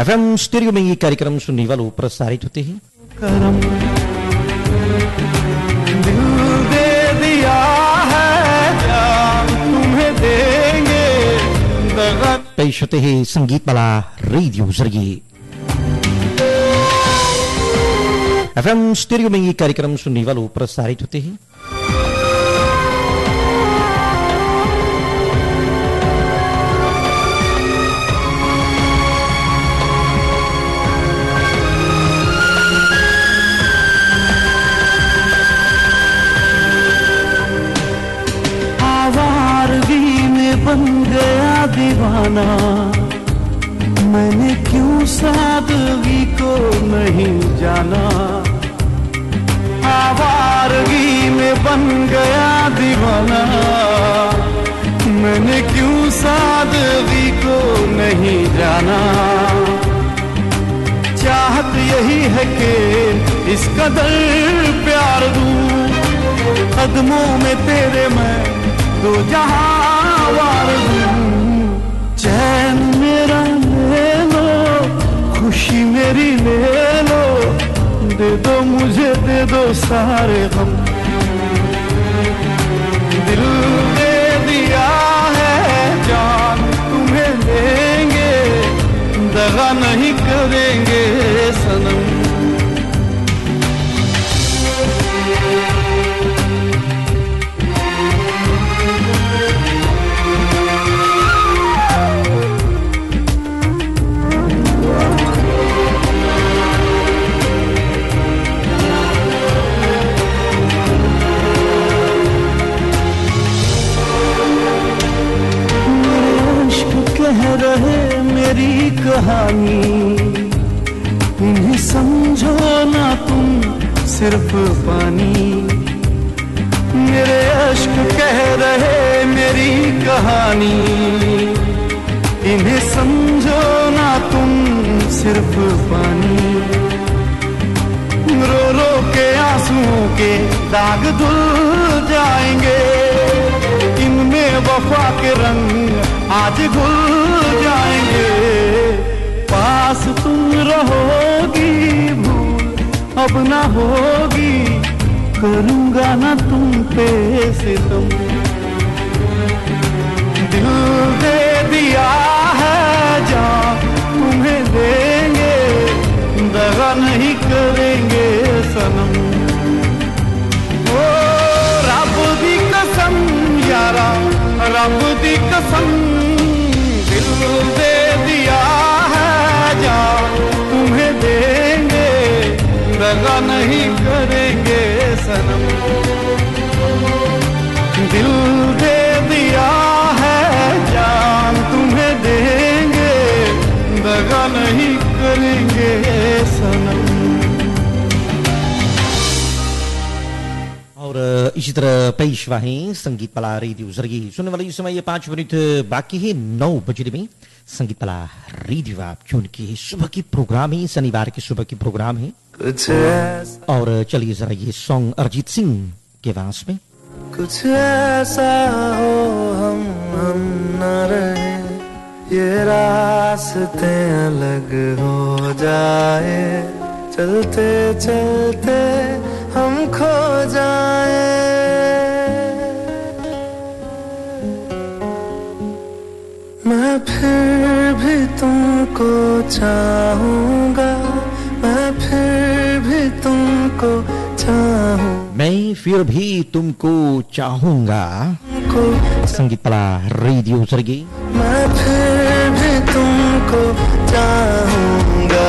FM studio में ये कार्यक्रम सुनने वालों प्रसारित होते हैं। करम दिल दे दिया है जान तुम्हें देंगे पेश होते हैं संगीत वाला रेडियो ज़रिए। एफएम स्टूडियो में ये कार्यक्रम सुनने वालों प्रसारित होते हैं। दीवाना मैंने क्यों सादगी को नहीं जाना? आवारगी में बन गया दीवाना। मैंने क्यों सादगी को नहीं जाना? चाहत यही है कि इस कदर प्यार दूँ। कदमों में तेरे मैं दो जहाँ वार दूँ। चैन मेरा ले लो, खुशी मेरी ले लो। दे दो मुझे, दे दो सारे गम। सिर्फ़ पानी। मेरे अश्क कह रहे मेरी कहानी। इन्हें समझो ना तुम सिर्फ़ पानी। रो रो के आंसुओं के दाग धुल जाएँगे। इनमें वफा के रंग आज घुल जाएँगे। पास तुम रहोगी अब ना होगी, करूँगा ना तुम पे सितम दिल दे दिया है, जान तुम्हें देंगे, दगा नहीं करेंगे सनम। ओ, रब दी कसम, यारा, रब दी कसम, दिल दे दगा नहीं करेंगे सनम। दिल दे दिया है, जान तुम्हें देंगे। दगा नहीं करेंगे सनम। और, इसी तरह पेशवा है संगीत पला रेडियो ज़रिए। सुनने वाले इस समय ये पाँच मिनट बाकी है, नौ बजे में। संगीत पला रेडियो आप चुन के सुबह की प्रोग्राम है शनिवार की सुबह की प्रोग्राम है। कुछ और चलिए जरा ये सॉन्ग अरिजीत सिंह के वास में। कुछ ऐसा हो हम हम न रहे। ये रास्ते अलग हो जाए। चलते चलते हम खो जाए। तुमको चाहूँगा मैं फिर भी तुमको चाहूँ। मैं फिर भी तुमको चाहूँगा। संगीत पला रेडियो ज़रिए। मैं फिर भी तुमको चाहूँगा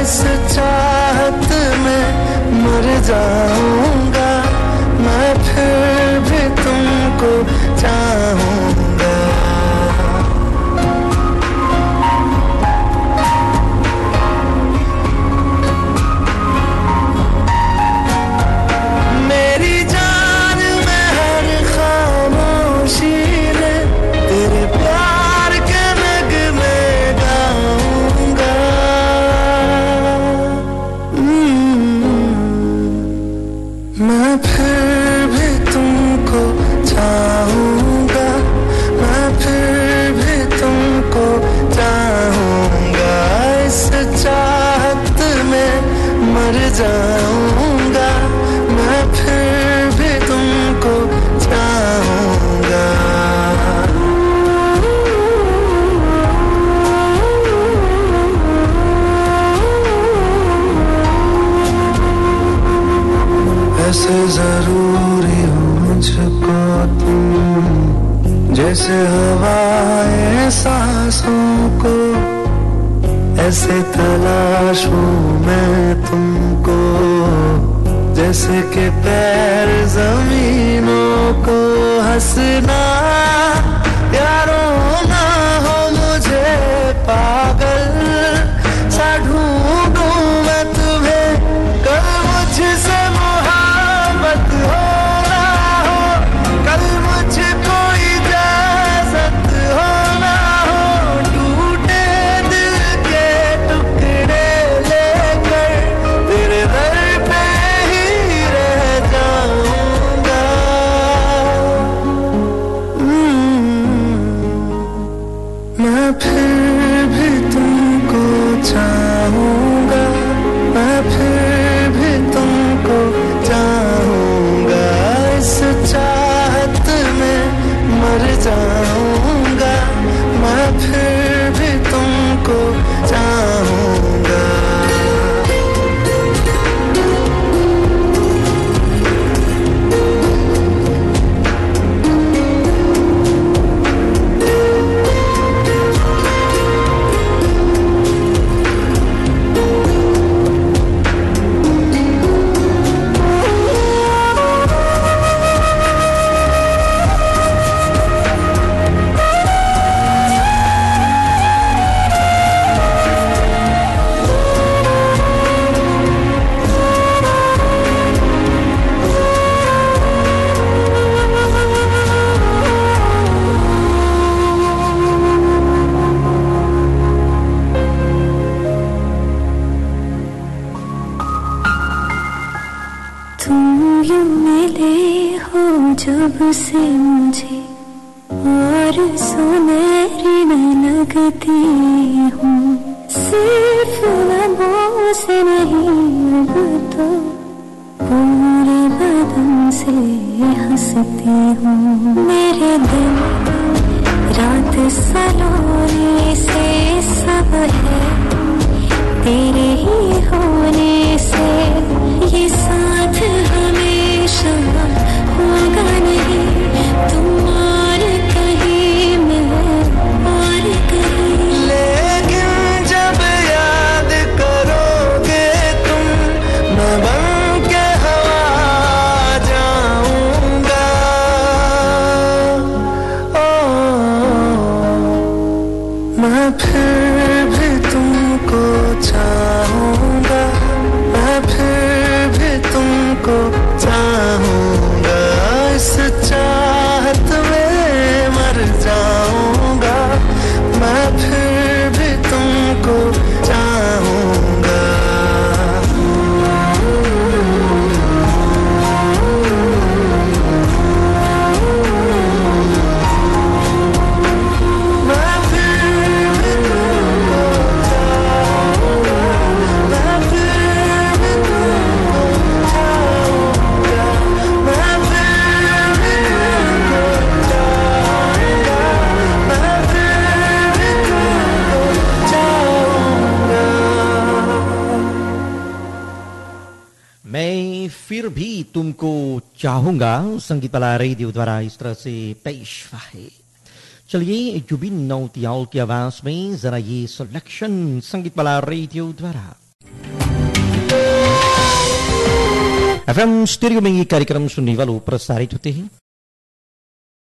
इस चाहत में मर जाऊँगा। मैं फिर जाऊँगा, मैं फिर भी तुमको चाहूँगा। ऐसे ज़रूरी हो मुझको तुम, जैसे हवाएँ सांसों को। ऐसे तलाशूं मैं तुमको, जैसे के पैर जमीनों को हंसना, यारों ना हो मुझे पागल तुम यूँ मिले हो जब से मुझे, और सुनहरी मैं लगती हूँ। सिर्फ़ लबों से नहीं, अब तो पूरे बदन से हंसती हूँ। मेरे दिल रात सलोने से सब है। ही होने से साथ हमेशा होगा नहीं। तुम और कहीं मैं कहीं। जब याद करोगे तुम जाऊँगा। ओ, मैं फिर भी तुमको चाहूँगा मैं फिर भी तुमको चाहूँगा संगीत वाला रेडियो द्वारा इस तरह से पेश है चलिए, जुबिन नौतियाल की आवाज़ में जरा ये सिलेक्शन संगीत वाला रेडियो द्वारा। एफएम स्टूडियो में ये कार्यक्रम सुनने वालों प्रसारित होते हैं।